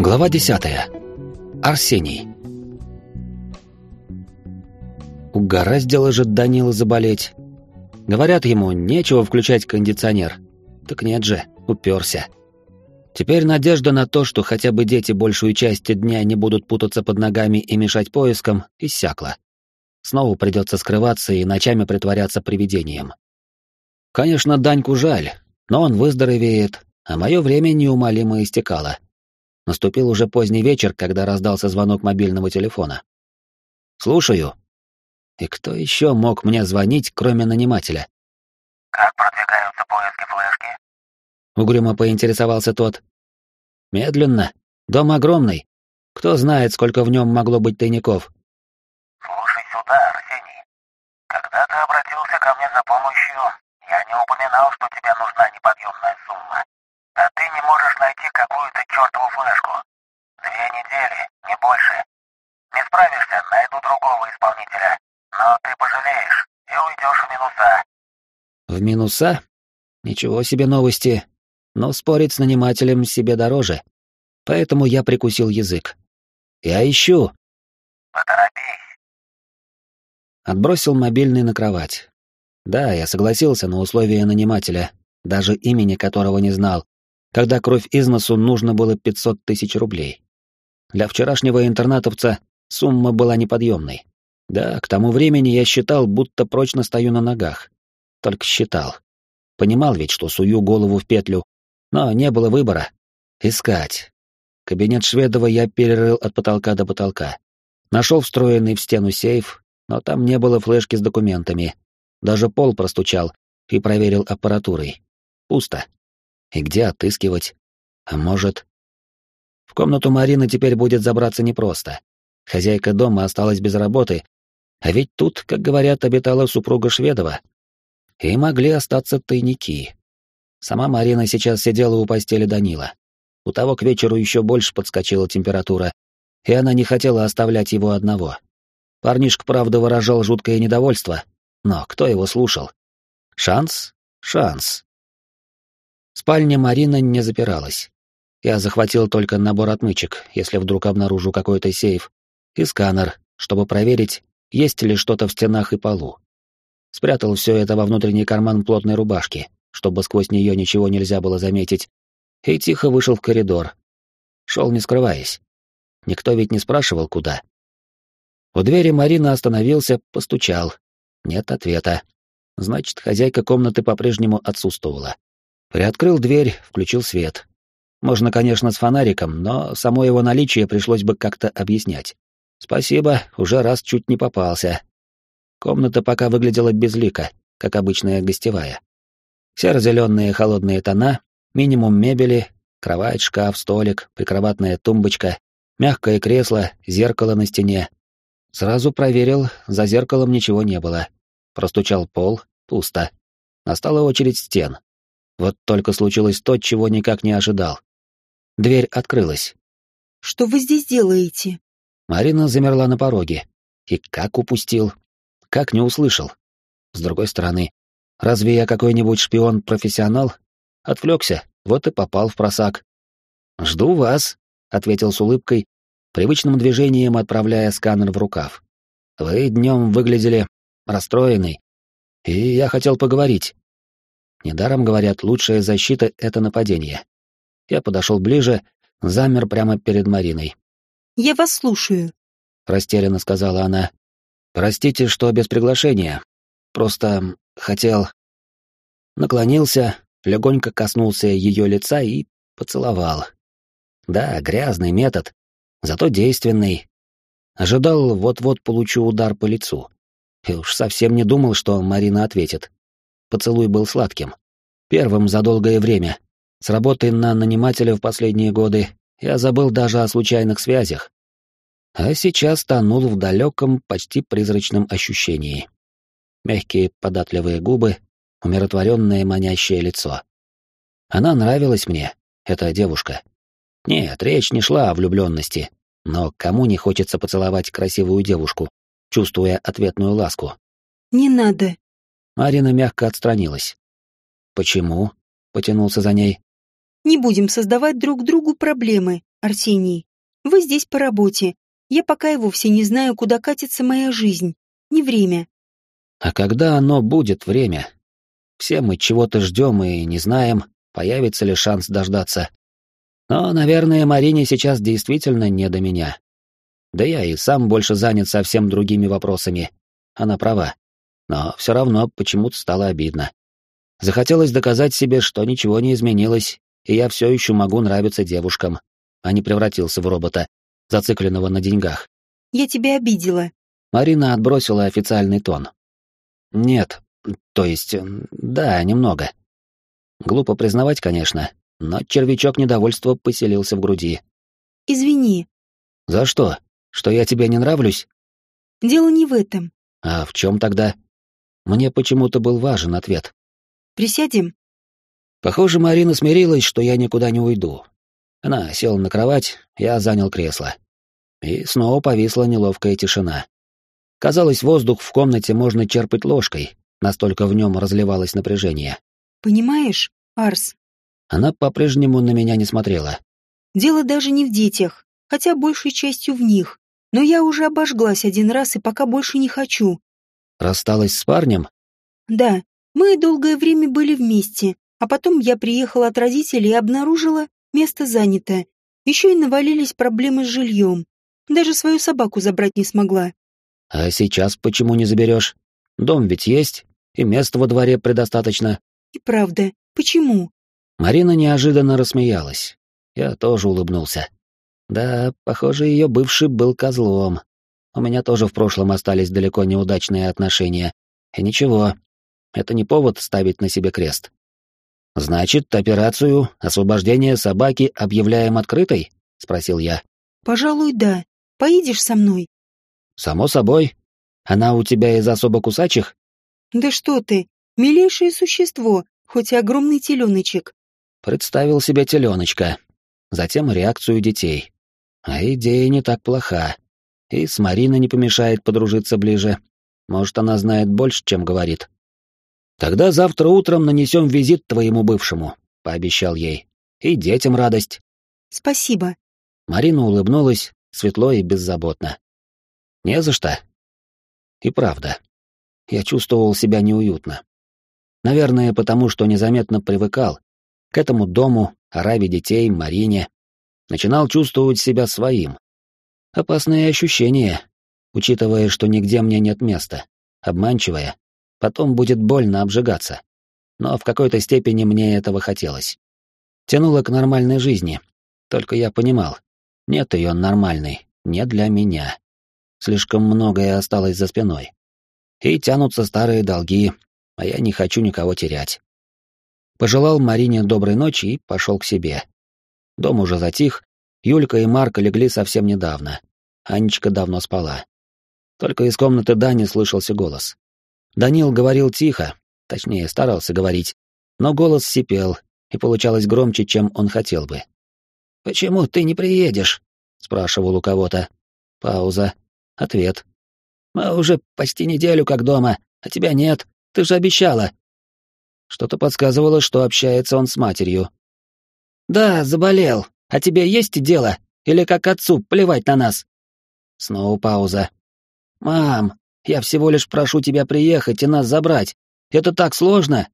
Глава 10. Арсений. Угораздило же Данила заболеть. Говорят ему, нечего включать кондиционер. Так нет же, уперся. Теперь надежда на то, что хотя бы дети большую часть дня не будут путаться под ногами и мешать поискам, иссякла. Снова придется скрываться и ночами притворяться привидением. Конечно, Даньку жаль, но он выздоровеет, а мое время неумолимо истекало. Наступил уже поздний вечер, когда раздался звонок мобильного телефона. «Слушаю». И кто еще мог мне звонить, кроме нанимателя? «Как продвигаются поиски флешки?» Угрюмо поинтересовался тот. «Медленно. Дом огромный. Кто знает, сколько в нем могло быть тайников». «Слушай сюда, Арсений. Когда ты обратился ко мне за помощью, я не упоминал, что тебе нужна неподъемная сумма. А ты не можешь найти какую-то чертову флешку. Две недели, не больше. Не справишься, найду другого исполнителя. Но ты пожалеешь и уйдешь в минуса. В минуса? Ничего себе новости. Но спорить с нанимателем себе дороже. Поэтому я прикусил язык. Я ищу. Поторопись. Отбросил мобильный на кровать. Да, я согласился на условия нанимателя, даже имени которого не знал, когда кровь из носу нужно было 500 тысяч рублей. Для вчерашнего интернатовца сумма была неподъемной. Да, к тому времени я считал, будто прочно стою на ногах. Только считал. Понимал ведь, что сую голову в петлю, но не было выбора. Искать. Кабинет Шведова я перерыл от потолка до потолка. Нашел встроенный в стену сейф, но там не было флешки с документами. Даже пол простучал и проверил аппаратурой. Пусто. И где отыскивать? А может... В комнату Марины теперь будет забраться непросто. Хозяйка дома осталась без работы, а ведь тут, как говорят, обитала супруга Шведова. И могли остаться тайники. Сама Марина сейчас сидела у постели Данила. У того к вечеру еще больше подскочила температура, и она не хотела оставлять его одного. Парнишка, правда, выражал жуткое недовольство, но кто его слушал? Шанс? Шанс. Спальня Марина не запиралась. Я захватил только набор отмычек, если вдруг обнаружу какой-то сейф, и сканер, чтобы проверить, есть ли что-то в стенах и полу. Спрятал все это во внутренний карман плотной рубашки, чтобы сквозь нее ничего нельзя было заметить, и тихо вышел в коридор. Шел не скрываясь. Никто ведь не спрашивал, куда. У двери Марина остановился, постучал. Нет ответа. Значит, хозяйка комнаты по-прежнему отсутствовала. Приоткрыл дверь, включил свет. Можно, конечно, с фонариком, но само его наличие пришлось бы как-то объяснять. Спасибо, уже раз чуть не попался. Комната пока выглядела безлико, как обычная гостевая. Серо-зеленые холодные тона, минимум мебели, кровать, шкаф, столик, прикроватная тумбочка, мягкое кресло, зеркало на стене. Сразу проверил, за зеркалом ничего не было. Простучал пол, пусто. Настала очередь стен. Вот только случилось то, чего никак не ожидал. Дверь открылась. «Что вы здесь делаете?» Марина замерла на пороге. И как упустил? Как не услышал? С другой стороны, разве я какой-нибудь шпион-профессионал? Отвлекся, вот и попал в просак. «Жду вас», — ответил с улыбкой, привычным движением отправляя сканер в рукав. «Вы днем выглядели расстроенный, и я хотел поговорить. Недаром говорят, лучшая защита — это нападение. Я подошел ближе, замер прямо перед Мариной. «Я вас слушаю», — растерянно сказала она. «Простите, что без приглашения. Просто хотел...» Наклонился, легонько коснулся ее лица и поцеловал. Да, грязный метод, зато действенный. Ожидал, вот-вот получу удар по лицу. И уж совсем не думал, что Марина ответит. Поцелуй был сладким. Первым за долгое время. С работой на нанимателя в последние годы я забыл даже о случайных связях. А сейчас тонул в далеком, почти призрачном ощущении. Мягкие податливые губы, умиротворенное манящее лицо. Она нравилась мне, эта девушка. Нет, речь не шла о влюбленности, но кому не хочется поцеловать красивую девушку, чувствуя ответную ласку? «Не надо», Марина мягко отстранилась. «Почему?» — потянулся за ней. «Не будем создавать друг другу проблемы. Арсений. Вы здесь по работе. Я пока и вовсе не знаю, куда катится моя жизнь. Не время. А когда оно будет время? Все мы чего-то ждем и не знаем, появится ли шанс дождаться. Но, наверное, Марине сейчас действительно не до меня. Да я и сам больше занят совсем другими вопросами. Она права. Но все равно почему-то стало обидно. Захотелось доказать себе, что ничего не изменилось, и я все еще могу нравиться девушкам, а не превратился в робота, зацикленного на деньгах. Я тебя обидела. Марина отбросила официальный тон. Нет, то есть, да, немного. Глупо признавать, конечно, но червячок недовольства поселился в груди. Извини. За что? Что я тебе не нравлюсь? Дело не в этом. А в чем тогда? Мне почему-то был важен ответ. Присядем? Похоже, Марина смирилась, что я никуда не уйду. Она села на кровать, я занял кресло. И снова повисла неловкая тишина. Казалось, воздух в комнате можно черпать ложкой, настолько в нем разливалось напряжение. Понимаешь, Арс? Она по-прежнему на меня не смотрела. Дело даже не в детях, хотя большей частью в них. Но я уже обожглась один раз и пока больше не хочу. Рассталась с парнем? Да, мы долгое время были вместе, а потом я приехала от родителей и обнаружила место занято. Еще и навалились проблемы с жильем. Даже свою собаку забрать не смогла. А сейчас почему не заберешь? Дом ведь есть, и места во дворе предостаточно. И правда, почему? Марина неожиданно рассмеялась. Я тоже улыбнулся. Да, похоже, ее бывший был козлом. У меня тоже в прошлом остались далеко неудачные отношения. И ничего, это не повод ставить на себе крест. Значит, операцию освобождения собаки объявляем открытой? спросил я. Пожалуй, да. Поедешь со мной? Само собой. Она у тебя из особо кусачих? Да что ты, милейшее существо, хоть и огромный теленочек. Представил себе теленочка. Затем реакцию детей. А идея не так плоха. И с Мариной не помешает подружиться ближе. Может, она знает больше, чем говорит. Тогда завтра утром нанесем визит твоему бывшему, пообещал ей. И детям радость. Спасибо. Марина улыбнулась, светло и беззаботно. Не за что. И правда. Я чувствовал себя неуютно. Наверное, потому что незаметно привыкал к этому дому, ораве детей, Марине, начинал чувствовать себя своим. Опасные ощущения, учитывая, что нигде мне нет места, обманчивое, потом будет больно обжигаться. Но в какой-то степени мне этого хотелось. Тянуло к нормальной жизни, только я понимал, нет ее нормальной, не для меня. Слишком многое осталось за спиной. И тянутся старые долги, а я не хочу никого терять. Пожелал Марине доброй ночи и пошел к себе. Дом уже затих, Юлька и Марка легли совсем недавно. Анечка давно спала. Только из комнаты Дани слышался голос. Данил говорил тихо, точнее, старался говорить, но голос сипел, и получалось громче, чем он хотел бы. «Почему ты не приедешь?» — спрашивал у кого-то. Пауза. Ответ. «Мы уже почти неделю как дома, а тебя нет. Ты же обещала». Что-то подсказывало, что общается он с матерью. «Да, заболел. А тебе есть дело? Или как отцу плевать на нас?» Снова пауза. «Мам, я всего лишь прошу тебя приехать и нас забрать. Это так сложно!»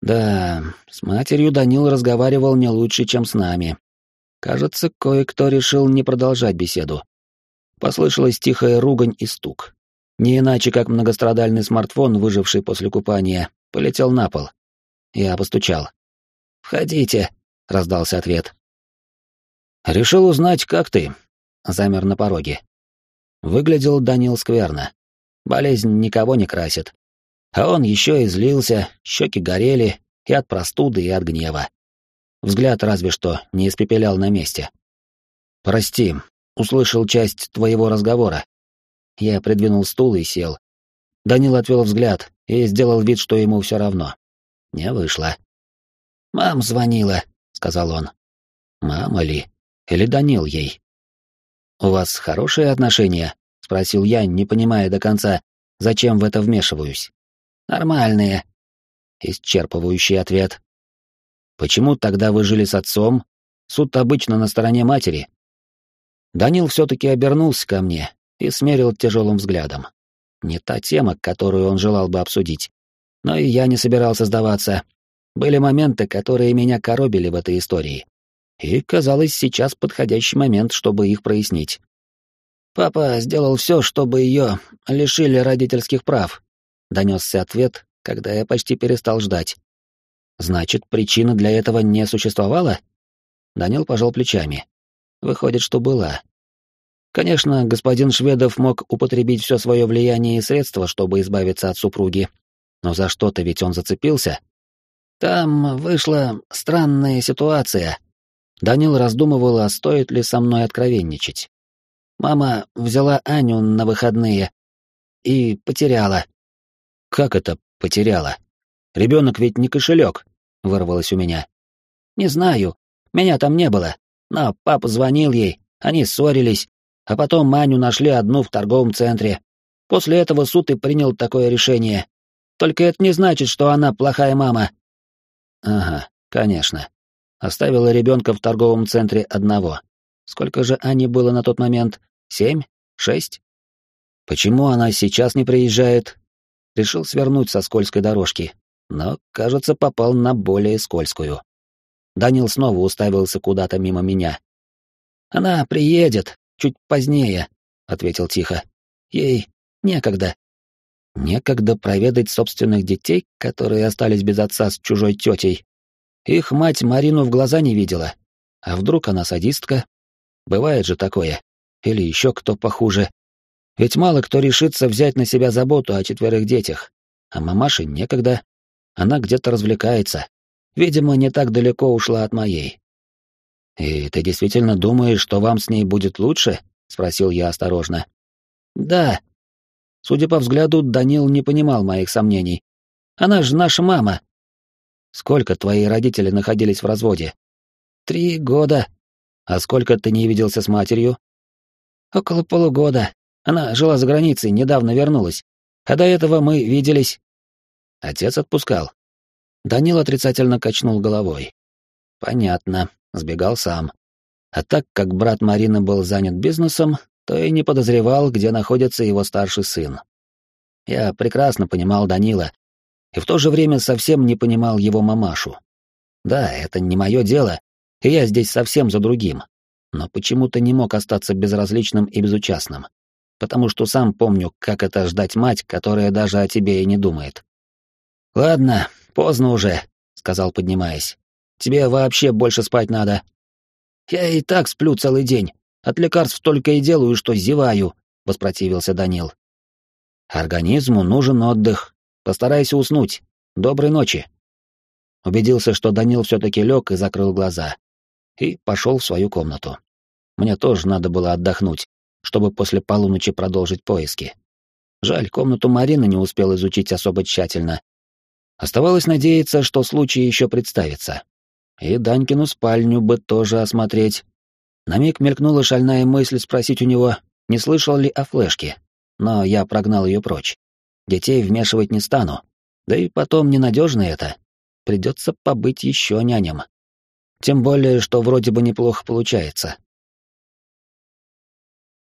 Да, с матерью Данил разговаривал не лучше, чем с нами. Кажется, кое-кто решил не продолжать беседу. Послышалась тихая ругань и стук. Не иначе, как многострадальный смартфон, выживший после купания, полетел на пол. Я постучал. «Входите», — раздался ответ. «Решил узнать, как ты?» Замер на пороге. Выглядел Данил скверно. Болезнь никого не красит. А он еще и злился, щеки горели и от простуды, и от гнева. Взгляд разве что не испепелял на месте. «Прости, услышал часть твоего разговора». Я придвинул стул и сел. Данил отвел взгляд и сделал вид, что ему все равно. Не вышло. «Мам звонила», — сказал он. «Мама ли? Или Данил ей?» «У вас хорошие отношения?» — спросил я, не понимая до конца, зачем в это вмешиваюсь. «Нормальные». Исчерпывающий ответ. «Почему тогда вы жили с отцом? Суд обычно на стороне матери. Данил все-таки обернулся ко мне и смерил тяжелым взглядом. Не та тема, которую он желал бы обсудить. Но и я не собирался сдаваться. Были моменты, которые меня коробили в этой истории. И, казалось, сейчас подходящий момент, чтобы их прояснить. «Папа сделал все, чтобы ее лишили родительских прав», — донесся ответ, когда я почти перестал ждать. «Значит, причина для этого не существовала?» Данил пожал плечами. «Выходит, что была. Конечно, господин Шведов мог употребить все свое влияние и средства, чтобы избавиться от супруги. Но за что-то ведь он зацепился. Там вышла странная ситуация. Данил раздумывал, а стоит ли со мной откровенничать. Мама взяла Аню на выходные и потеряла. Как это потеряла? Ребенок ведь не кошелек, вырвалось у меня. Не знаю, меня там не было, но папа звонил ей, они ссорились, а потом Маню нашли одну в торговом центре. После этого суд и принял такое решение. Только это не значит, что она плохая мама. Ага, конечно. Оставила ребенка в торговом центре одного. Сколько же Ани было на тот момент? Семь? Шесть? Почему она сейчас не приезжает? Решил свернуть со скользкой дорожки, но, кажется, попал на более скользкую. Данил снова уставился куда-то мимо меня. Она приедет, чуть позднее», — ответил тихо. «Ей некогда». Некогда проведать собственных детей, которые остались без отца с чужой тетей. Их мать Марину в глаза не видела. А вдруг она садистка? Бывает же такое. Или еще кто похуже. Ведь мало кто решится взять на себя заботу о четверых детях. А мамаше некогда. Она где-то развлекается. Видимо, не так далеко ушла от моей. «И ты действительно думаешь, что вам с ней будет лучше?» — спросил я осторожно. «Да». Судя по взгляду, Данил не понимал моих сомнений. «Она же наша мама». «Сколько твои родители находились в разводе?» «Три года». «А сколько ты не виделся с матерью?» «Около полугода. Она жила за границей, недавно вернулась. А до этого мы виделись». Отец отпускал. Данил отрицательно качнул головой. «Понятно сбегал сам. А так как брат Марины был занят бизнесом, то и не подозревал, где находится его старший сын. Я прекрасно понимал Данила, и в то же время совсем не понимал его мамашу. Да, это не мое дело, и я здесь совсем за другим, но почему-то не мог остаться безразличным и безучастным, потому что сам помню, как это ждать мать, которая даже о тебе и не думает. «Ладно, поздно уже», — сказал, поднимаясь. Тебе вообще больше спать надо. Я и так сплю целый день. От лекарств только и делаю, что зеваю, воспротивился Данил. Организму нужен отдых. Постарайся уснуть. Доброй ночи. Убедился, что Данил все-таки лег и закрыл глаза. И пошел в свою комнату. Мне тоже надо было отдохнуть, чтобы после полуночи продолжить поиски. Жаль, комнату Марины не успел изучить особо тщательно. Оставалось надеяться, что случай еще представится. И Данькину спальню бы тоже осмотреть. На миг мелькнула шальная мысль спросить у него, не слышал ли о флешке, но я прогнал ее прочь. Детей вмешивать не стану. Да и потом ненадежно это. Придется побыть еще няням. Тем более, что вроде бы неплохо получается.